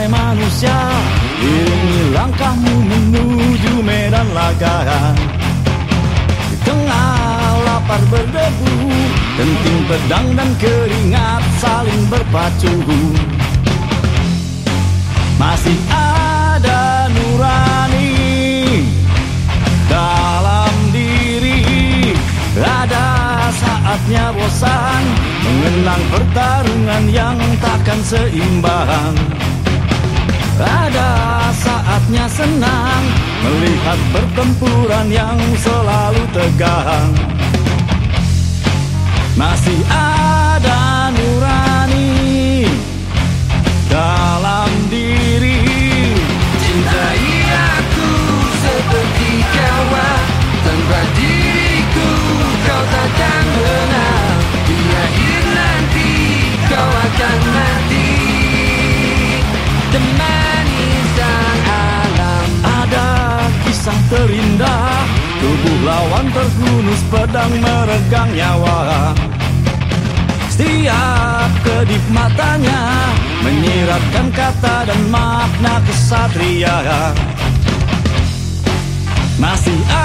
Hai manusia. Iringi langkahmu menuju medan laga. Di tengah lapar berdebu Genting pedang dan keringat saling berpacu. Masih ada nurani Dalam diri. Ada saatnya bosan Mengenang pertarungan yang takkan seimbang Ada saatnya senang Melihat pertempuran yang selalu tegang. Masih ada kisah terindah. Tubuh lawan terhunus pedang meregang nyawa. Setiap kedip matanya Menyiratkan kata dan makna kesatria. Masih ada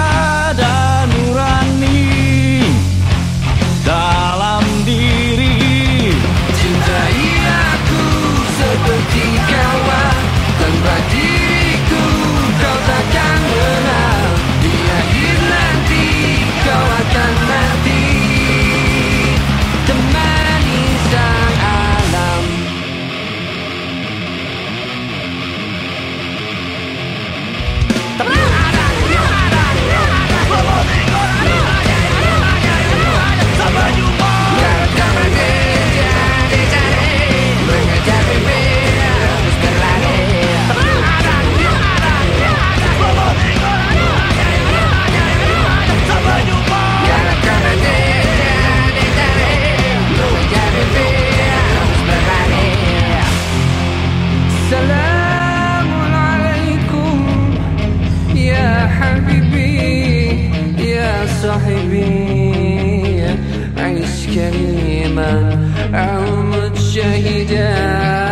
يا حبيبي يا صاحبي عيش كريما عمر شهيدا